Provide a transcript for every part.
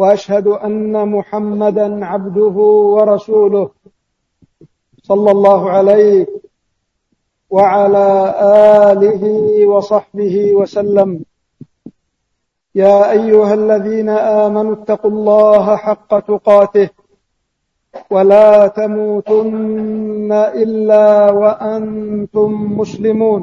وأشهد أن محمدا عبده ورسوله صلى الله عليه وعلى آله وصحبه وسلم. يا أيها الذين آمنوا اتقوا الله حق تقاته ولا تموتن إلا وأنتم مسلمون.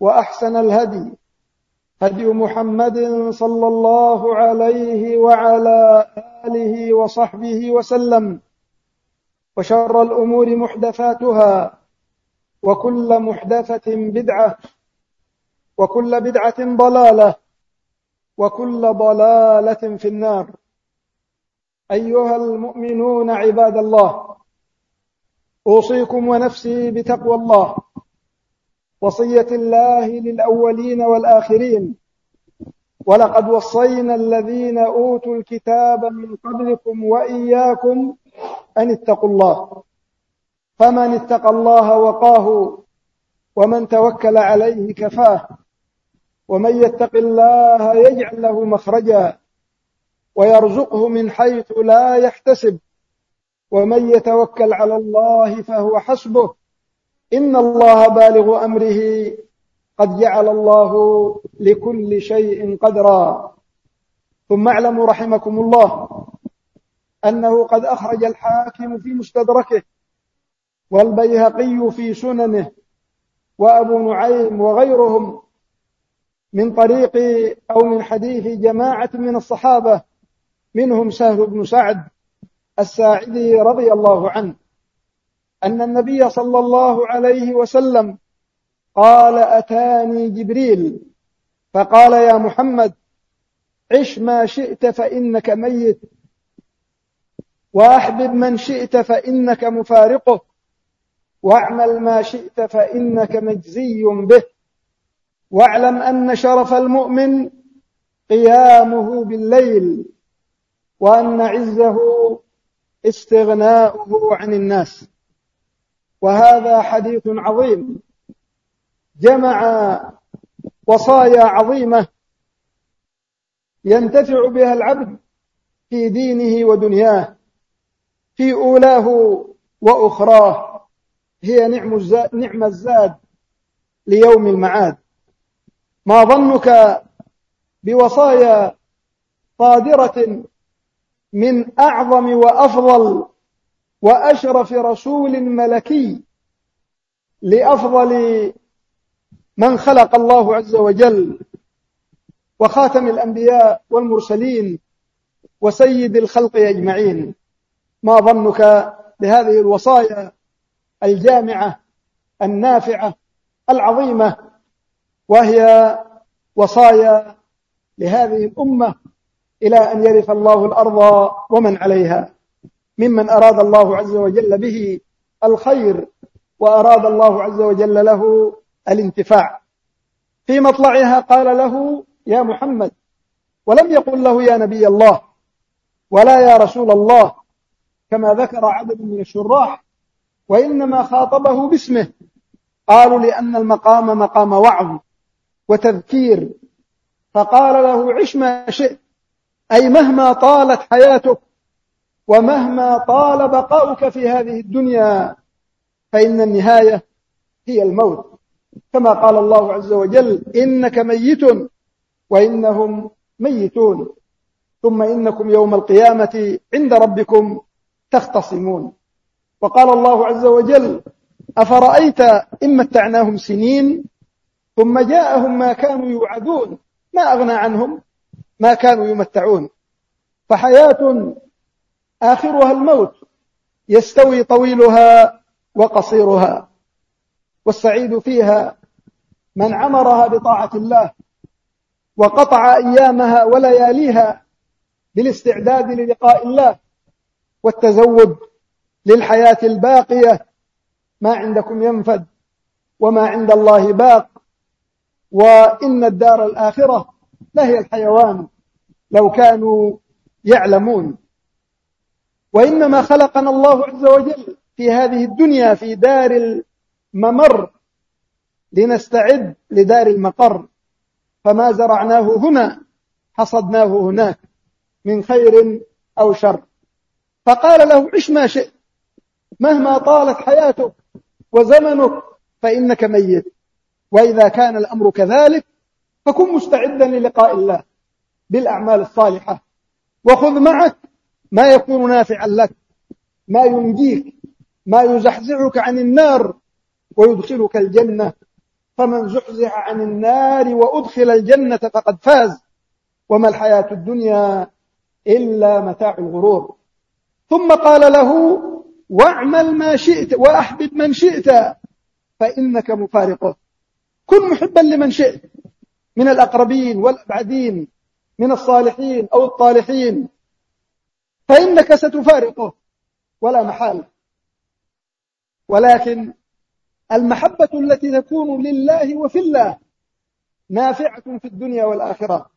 وأحسن الهدي هدي محمد صلى الله عليه وعلى آله وصحبه وسلم وشر الأمور محدثاتها وكل محدثة بدعة وكل بدعة ضلالة وكل ضلالة في النار. أيها المؤمنون عباد الله أوصيكم ونفسي بتقوى الله. وصية الله للأولين والآخرين. ولقد وصينا الذين أوتوا الكتاب من قبلكم وإياكم أن اتقوا الله. فمن اتقى الله وقاه ومن توكل عليه كفاه. ومن يتق الله يجعل له مخرجا ويرزقه من حيث لا يحتسب. ومن يتوكل على الله فهو حسبه. إن الله بالغ أمره قد جعل الله لكل شيء قدرا. ثم اعلموا رحمكم الله أنه قد أخرج الحاكم في مستدركه والبيهقي في سننه وأبو نعيم وغيرهم من طريق أو من حديث جماعة من الصحابة منهم سهل بن سعد الساعدي رضي الله عنه. أن النبي صلى الله عليه وسلم قال أتاني جبريل. فقال يا محمد عش ما شئت فإنك ميت وأحبب من شئت فإنك مفارقه واعمل ما شئت فإنك مجزي به. واعلم أن شرف المؤمن قيامه بالليل وأن عزه استغناؤه عن الناس. وهذا حديث عظيم. جمع وصايا عظيمة ينتفع بها العبد في دينه ودنياه في أولاه وأخراه هي نعم الزاد, نعم الزاد ليوم المعاد. ما ظنك بوصايا صادرة من أعظم وأفضل وأشرف رسول ملكي لأفضل من خلق الله عز وجل وخاتم الأنبياء والمرسلين وسيد الخلق أجمعين. ما ظنك بهذه الوصايا الجامعة النافعة العظيمة؟ وهي وصايا لهذه الأمة إلى أن يرث الله الأرض ومن عليها. ممن أراد الله عز وجل به الخير وأراد الله عز وجل له الانتفاع. في مطلعها قال له يا محمد ولم يقل له يا نبي الله ولا يا رسول الله كما ذكر عدد من الشراح وإنما خاطبه باسمه. قالوا لأن المقام مقام وعظ وتذكير. فقال له عش ما شئت أي مهما طالت حياتك ومهما طال بقاؤك في هذه الدنيا فإن النهاية هي الموت. كما قال الله عز وجل إنك ميت وإنهم ميتون. ثم إنكم يوم القيامة عند ربكم تختصمون. وقال الله عز وجل أفرأيت إن متعناهم سنين ثم جاءهم ما كانوا يوعدون. ما أغنى عنهم؟ ما كانوا يمتعون. فحياة آخرها الموت. يستوي طويلها وقصيرها. والسعيد فيها من عمرها بطاعة الله. وقطع أيامها ولياليها بالاستعداد للقاء الله. والتزود للحياة الباقية. ما عندكم ينفد وما عند الله باق. وإن الدار الآخرة لهي الحيوان. لو كانوا يعلمون. وإنما خلقنا الله عز وجل في هذه الدنيا في دار الممر لنستعد لدار المقر. فما زرعناه هنا حصدناه هناك من خير أو شر. فقال له عش ما شئت مهما طالت حياتك وزمنك فإنك ميت. وإذا كان الأمر كذلك فكن مستعدا للقاء الله بالأعمال الصالحة. وخذ معك ما يكون نافعا لك ما ينجيك ما يزحزحك عن النار ويدخلك الجنة. فمن زحزح عن النار وأدخل الجنة فقد فاز. وما الحياة الدنيا إلا متاع الغرور. ثم قال له واعمل ما شئت وأحبب من شئت فإنك مفارقه. كن محبا لمن شئت من الأقربين والأبعدين من الصالحين أو الطالحين. فإنك ستفارقه. ولا محال. ولكن المحبة التي تكون لله وفي الله نافعة في الدنيا والآخرة.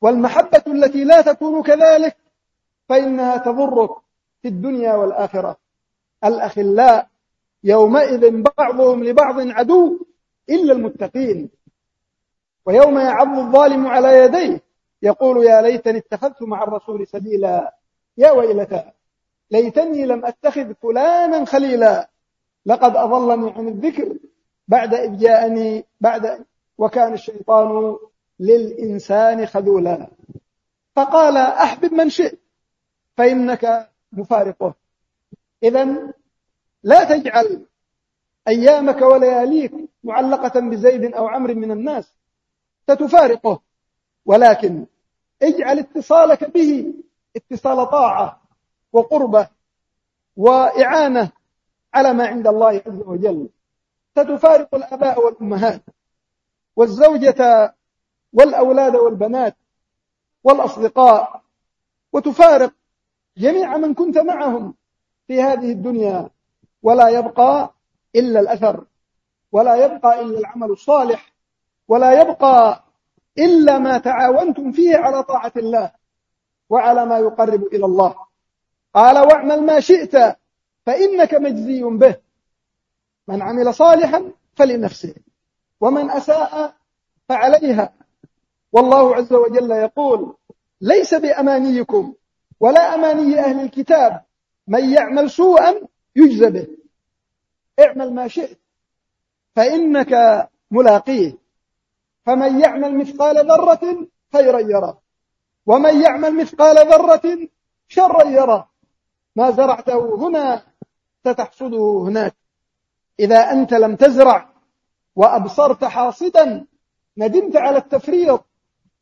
والمحبة التي لا تكون كذلك فإنها تضرك في الدنيا والآخرة. الأخلاء يومئذ بعضهم لبعض عدو إلا المتقين. ويوم يعض الظالم على يديه يقول يا ليتني اتخذت مع الرسول سبيلا. يا ويلتى ليتني لم أتخذ فلانا خليلا لقد أضلني عن الذكر بعد إذ جاءني بعد وكان الشيطان للإنسان خذولا. فقال أحبب من شئت فإنك مفارقه. إذا لا تجعل أيامك ولياليك معلقة بزيد أو عمر من الناس ستفارقه. ولكن اجعل اتصالك به اتصال طاعة وقربة وإعانة على ما عند الله عز وجل. ستفارق الأباء والأمهات والزوجة والأولاد والبنات والأصدقاء وتفارق جميع من كنت معهم في هذه الدنيا. ولا يبقى إلا الأثر ولا يبقى إلا العمل الصالح ولا يبقى إلا ما تعاونتم فيه على طاعة الله. وعلى ما يقرب إلى الله. قال واعمل ما شئت فإنك مجزي به. من عمل صالحا فلنفسه ومن أساء فعليها. والله عز وجل يقول ليس بأمانيكم ولا أماني أهل الكتاب من يعمل سوءا يجزى به. اعمل ما شئت فإنك ملاقيه. فمن يعمل مثقال ذرة خيرا يرى ومن يعمل مثقال ذرة شرا يرى. ما زرعته هنا ستحصده هناك. إذا أنت لم تزرع وأبصرت حاصدا ندمت على التفريط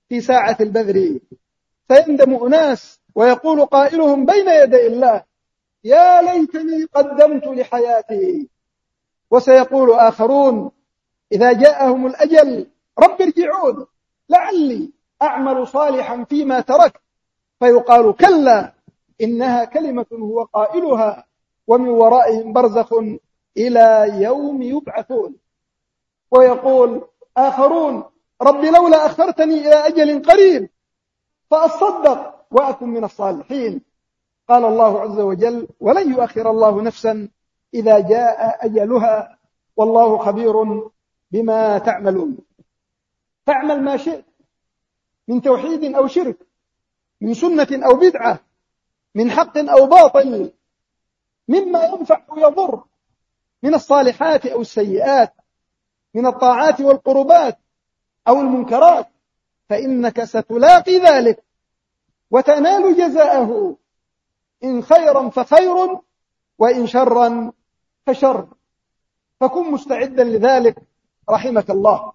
في ساعة البذر. فيندم أناس ويقول قائلهم بين يدي الله يا ليتني قدمت لحياتي. وسيقول آخرون إذا جاءهم الأجل رب ارجعون لعلي أعمل صالحا فيما تركت. فيقال كلا إنها كلمة هو قائلها ومن ورائهم برزخ إلى يوم يبعثون. ويقول آخرون رب لولا أخرتني إلى أجل قريب فأصدق وأكن من الصالحين. قال الله عز وجل ولن يؤخر الله نفسا إذا جاء أجلها والله خبير بما تعملون. فاعمل ما شئت من توحيد أو شرك من سنة أو بدعة من حق أو باطل مما ينفع ويضر من الصالحات أو السيئات من الطاعات والقربات أو المنكرات فإنك ستلاقي ذلك وتنال جزاءه إن خيرا فخير وإن شرا فشر. فكن مستعدا لذلك رحمك الله.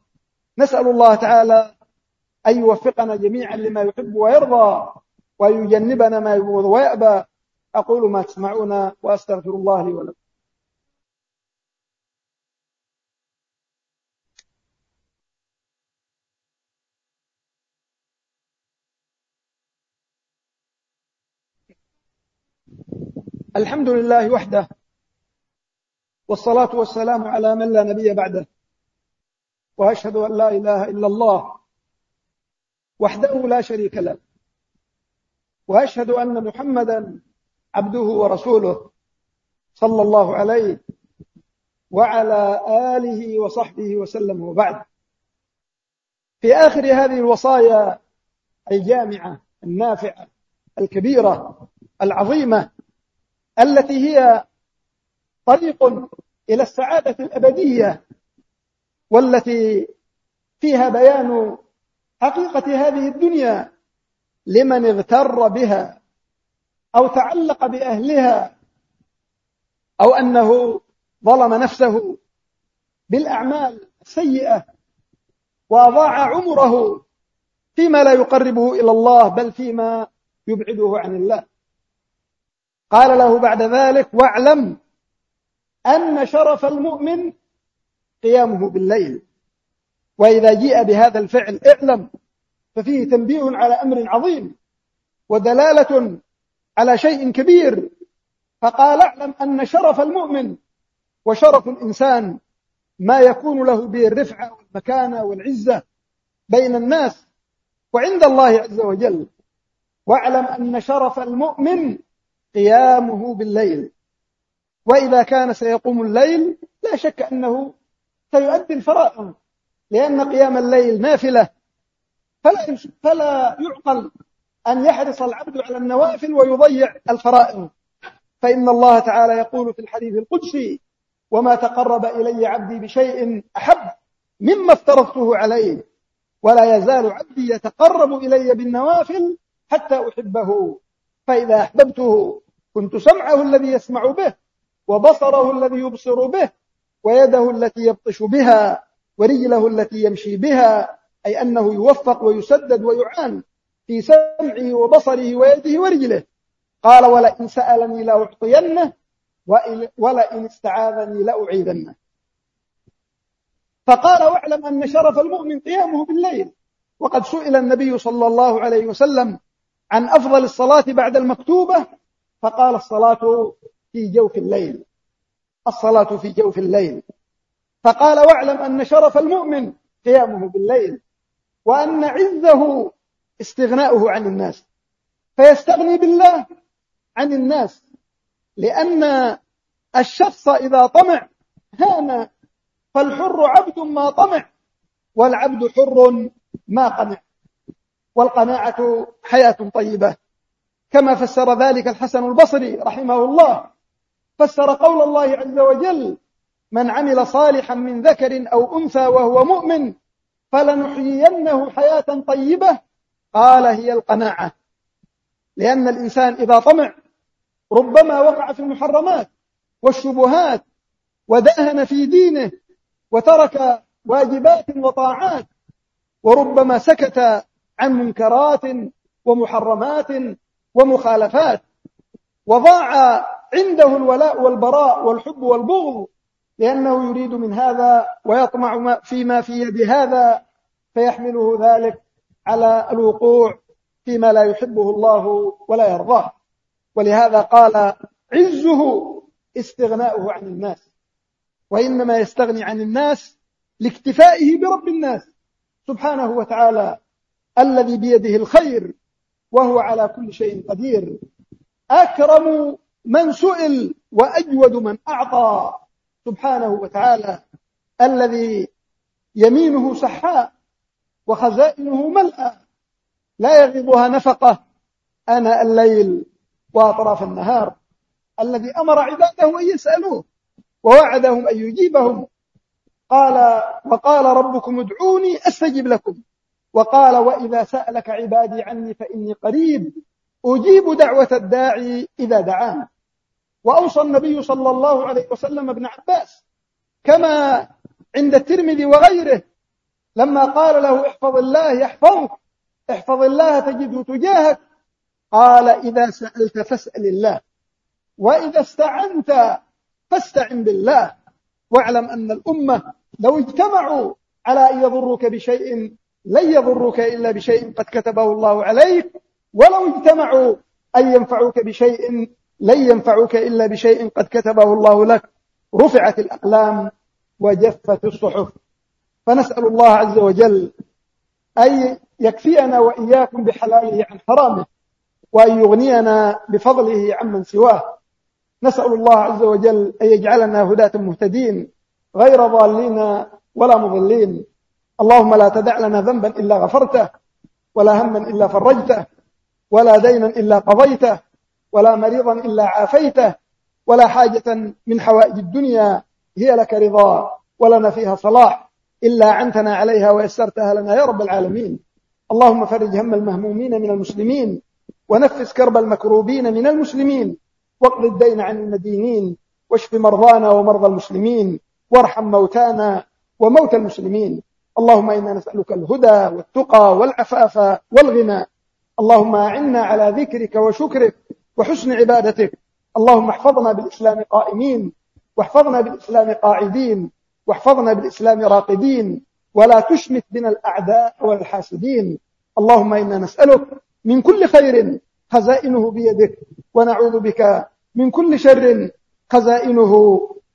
نسأل الله تعالى أن يوفقنا جميعا لما يحب ويرضى ويجنبنا ما يبغض ويأبى. أقول ما تسمعون وأستغفر الله لي ولكم. الحمد لله وحده والصلاة والسلام على من لا نبي بعده وأشهد أن لا إله إلا الله وحده لا شريك له. وأشهد أن محمدا عبده ورسوله صلى الله عليه وعلى آله وصحبه وسلم وبعد. في آخر هذه الوصايا الجامعة النافعة الكبيرة العظيمة التي هي طريق إلى السعادة الأبدية والتي فيها بيان حقيقة هذه الدنيا لمن اغتر بها أو تعلق بأهلها أو أنه ظلم نفسه بالأعمال السيئة وأضاع عمره فيما لا يقربه إلى الله بل فيما يبعده عن الله. قال له بعد ذلك واعلم أن شرف المؤمن قيامه بالليل. وإذا جيء بهذا الفعل اعلم ففيه تنبيه على أمر عظيم ودلالة على شيء كبير فقال اعلم أن شرف المؤمن وشرف الإنسان ما يكون له به الرفعة والمكانة والعزة بين الناس وعند الله عز وجل. واعلم أن شرف المؤمن قيامه بالليل. وإذا كان سيقوم الليل لا شك أنه سيؤدي الفرائض. لأن قيام الليل نافلة. فلا فلا يعقل أن يحرص العبد على النوافل ويضيع الفرائض. فإن الله تعالى يقول في الحديث القدسي وما تقرب إلي عبدي بشيء أحب مما افترضته عليه ولا يزال عبدي يتقرب إلي بالنوافل حتى أحبه. فإذا أحببته كنت سمعه الذي يسمع به وبصره الذي يبصر به ويده التي يبطش بها. ورجله التي يمشي بها أي أنه يوفق ويسدد ويعان في سمعه وبصره ويده ورجله. قال ولئن سألني لأعطينه ولئن استعاذني لأعيذنه فقال واعلم أن شرف المؤمن قيامه بالليل. وقد سئل النبي صلى الله عليه وسلم عن أفضل الصلاة بعد المكتوبة فقال الصلاة في جوف الليل. الصلاة في جوف الليل. فقال واعلم أن شرف المؤمن قيامه بالليل وأن عزه استغناؤه عن الناس فيستغني بالله عن الناس لأن الشخص إذا طمع هان فالحر عبد ما طمع والعبد حر ما قنع والقناعة حياة طيبة. كما فسر ذلك الحسن البصري رحمه الله فسر قول الله عز وجل من عمل صالحا من ذكر أو أنثى وهو مؤمن فلنحيينه حياة طيبة. قال هي القناعة. لأن الإنسان إذا طمع ربما وقع في المحرمات والشبهات ودهن في دينه وترك واجبات وطاعات وربما سكت عن منكرات ومحرمات ومخالفات وضاع عنده الولاء والبراء والحب والبغض لأنه يريد من هذا ويطمع فيما في يد هذا فيحمله ذلك على الوقوع فيما لا يحبه الله ولا يرضاه. ولهذا قال عزه استغناؤه عن الناس. وإنما يستغني عن الناس لاكتفائه برب الناس سبحانه وتعالى الذي بيده الخير وهو على كل شيء قدير. أكرم من سئل وأجود من أعطى. سبحانه وتعالى الذي يمينه سحاء وخزائنه ملأى لا يغضها نفقة. آناء الليل وأطراف النهار. الذي أمر عباده أن يسألوه ووعدهم أن يجيبهم. قال وقال ربكم ادعوني أستجب لكم. وقال وإذا سألك عبادي عني فإني قريب أجيب دعوة الداعي إذا دعان وأوصى النبي صلى الله عليه وسلم ابن عباس. كما عند الترمذي وغيره لما قال له احفظ الله يحفظك احفظ الله تجده تجاهك قال إذا سألت فاسأل الله وإذا استعنت فاستعن بالله. واعلم أن الأمة لو اجتمعوا على أن يضروك بشيء لن يضروك إلا بشيء قد كتبه الله عليك ولو اجتمعوا أن ينفعوك بشيء لن ينفعوك إلا بشيء قد كتبه الله لك. رفعت الأقلام وجفت الصحف. فنسأل الله عز وجل أن يكفينا وإياكم بحلاله عن حرامه وأن يغنينا بفضله عمن سواه. نسأل الله عز وجل أن يجعلنا هداة مهتدين غير ضالين ولا مضلين. اللهم لا تدع لنا ذنبا إلا غفرته ولا هما إلا فرجته ولا دينا إلا قضيته ولا مريضا إلا عافيته ولا حاجة من حوائج الدنيا هي لك رضا ولنا فيها صلاح إلا عنتنا عليها ويسرتها لنا يا رب العالمين. اللهم فرج هم المهمومين من المسلمين ونفس كرب المكروبين من المسلمين واقض الدين عن المدينين واشف مرضانا ومرضى المسلمين وارحم موتانا وموتى المسلمين. اللهم إنا نسألك الهدى والتقى والعفاف والغنى. اللهم أعنا على ذكرك وشكرك وحسن عبادتك. اللهم احفظنا بالإسلام قائمين واحفظنا بالإسلام قاعدين واحفظنا بالإسلام راقدين ولا تشمت بنا الأعداء والحاسدين. اللهم إنا نسألك من كل خير خزائنه بيدك ونعوذ بك من كل شر خزائنه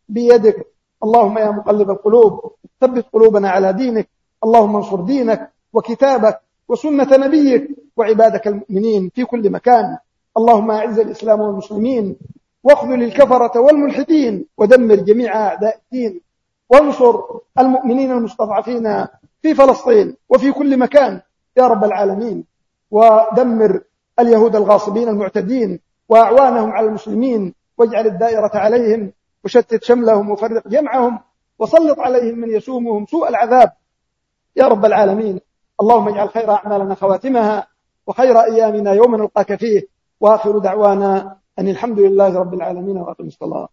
بيدك. اللهم يا مقلب القلوب ثبت قلوبنا على دينك. اللهم انصر دينك وكتابك وسنة نبيك وعبادك المؤمنين في كل مكان. اللهم أعز الإسلام والمسلمين واخذل الكفرة والملحدين ودمر جميع أعداء الدين وانصر المؤمنين المستضعفين في فلسطين وفي كل مكان يا رب العالمين ودمر اليهود الغاصبين المعتدين وأعوانهم على المسلمين واجعل الدائرة عليهم وشتت شملهم وفرق جمعهم وسلط عليهم من يسومهم سوء العذاب يا رب العالمين. اللهم اجعل خير أعمالنا خواتمها وخير أيامنا يوم نلقاك فيه. وآخر دعوانا أن الحمد لله رب العالمين وأقم الصلاة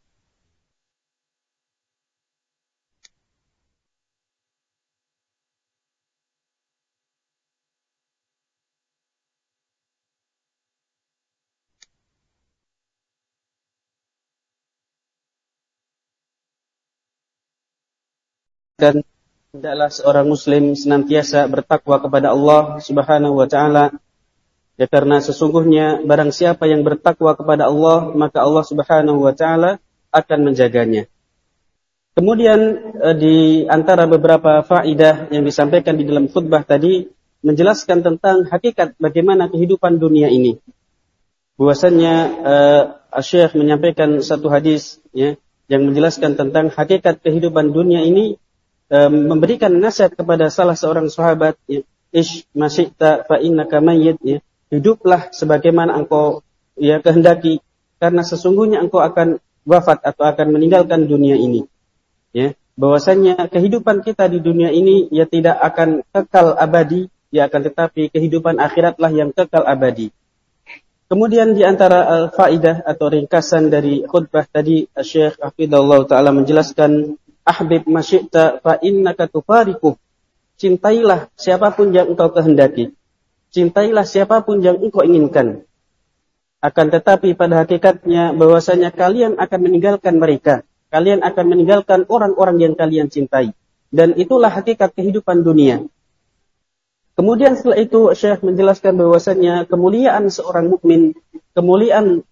dan hendaklah seorang muslim senantiasa bertakwa kepada Allah Subhanahu wa taala ya karena sesungguhnya barang siapa yang bertakwa kepada Allah maka Allah Subhanahu wa taala akan menjaganya. Kemudian eh, di antara beberapa faidah yang disampaikan di dalam khutbah tadi menjelaskan tentang hakikat bagaimana kehidupan dunia ini. Bahwasanya uh, Syekh menyampaikan satu hadis ya yang menjelaskan tentang hakikat kehidupan dunia ini memberikan nasihat kepada salah seorang sahabat ya, ish masyita fa innaka mayyit ya hiduplah sebagaimana engkau ya kehendaki karena sesungguhnya engkau akan wafat atau akan meninggalkan dunia ini ya bahwasanya kehidupan kita di dunia ini ya tidak akan kekal abadi ya akan tetapi kehidupan akhiratlah yang kekal abadi Kemudian di antara uh, faidah atau ringkasan dari khutbah tadi Syekh Hafidhullah taala menjelaskan ahbib masyikta fa innaka tufariku. Cintailah siapa pun yang engkau kehendaki. Cintailah siapa pun yang engkau inginkan. Akan tetapi pada hakikatnya bahwasanya kalian akan meninggalkan mereka. Kalian akan meninggalkan orang-orang yang kalian cintai. Dan itulah hakikat kehidupan dunia. Kemudian setelah itu Syekh menjelaskan bahwasanya kemuliaan seorang mukmin, kemuliaan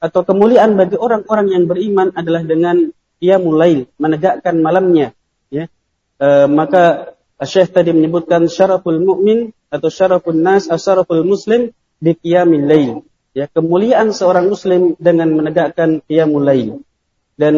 atau kemuliaan bagi orang-orang yang beriman adalah dengan ia mulai menegakkan malamnya ya e, maka Syekh tadi menyebutkan syaraful mukmin atau syaraful nas syaraful muslim di qiyamil lail. Ya, kemuliaan seorang muslim dengan menegakkan qiyamul lail. Dan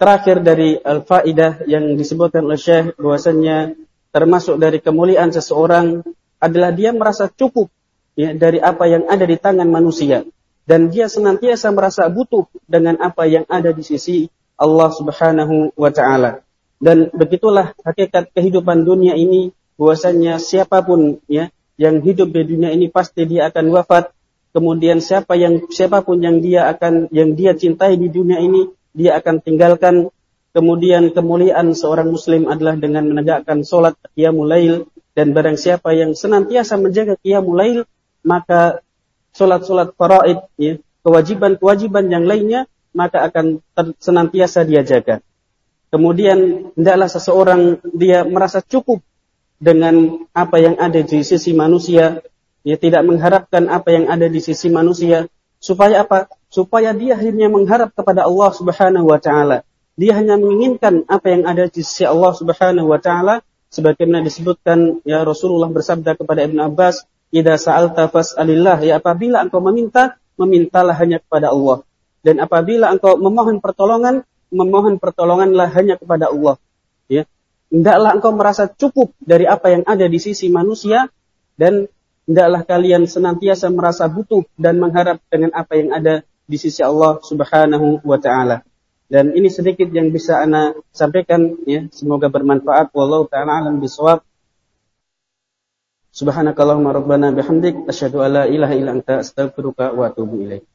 terakhir dari al-faidah yang disebutkan oleh Syekh bahwasanya termasuk dari kemuliaan seseorang adalah dia merasa cukup ya dari apa yang ada di tangan manusia dan dia senantiasa merasa butuh dengan apa yang ada di sisi Allah Subhanahu wa taala. Dan begitulah hakikat kehidupan dunia ini bahwasanya siapa pun ya yang hidup di dunia ini pasti dia akan wafat. Kemudian siapa yang siapa pun yang dia akan yang dia cintai di dunia ini dia akan tinggalkan. Kemudian kemuliaan seorang muslim adalah dengan menegakkan solat qiyamul lail dan barang siapa yang senantiasa menjaga qiyamul lail maka solat-solat faraid ya, kewajiban-kewajiban yang lainnya maka akan senantiasa dia jaga. Kemudian hendaklah seseorang dia merasa cukup dengan apa yang ada di sisi manusia, dia tidak mengharapkan apa yang ada di sisi manusia, supaya apa? Supaya dia akhirnya mengharap kepada Allah Subhanahu wa taala. Dia hanya menginginkan apa yang ada di sisi Allah Subhanahu wa taala sebagaimana disebutkan ya Rasulullah bersabda kepada Ibn Abbas, "Idza sa'alta fas'alillah." Ya apabila engkau meminta, memintalah hanya kepada Allah. Dan apabila engkau memohon pertolongan, memohon pertolonganlah hanya kepada Allah. Hendaklah engkau merasa cukup dari apa yang ada di sisi manusia dan hendaklah kalian senantiasa merasa butuh dan mengharap dengan apa yang ada di sisi Allah Subhanahu wa taala. Dan ini sedikit yang bisa ana sampaikan ya, semoga bermanfaat wallahu taala alam bisawab. Subhanakallahumma rabbana bihamdik asyhadu alla ilaha illa anta astaghfiruka wa atubu ilaik.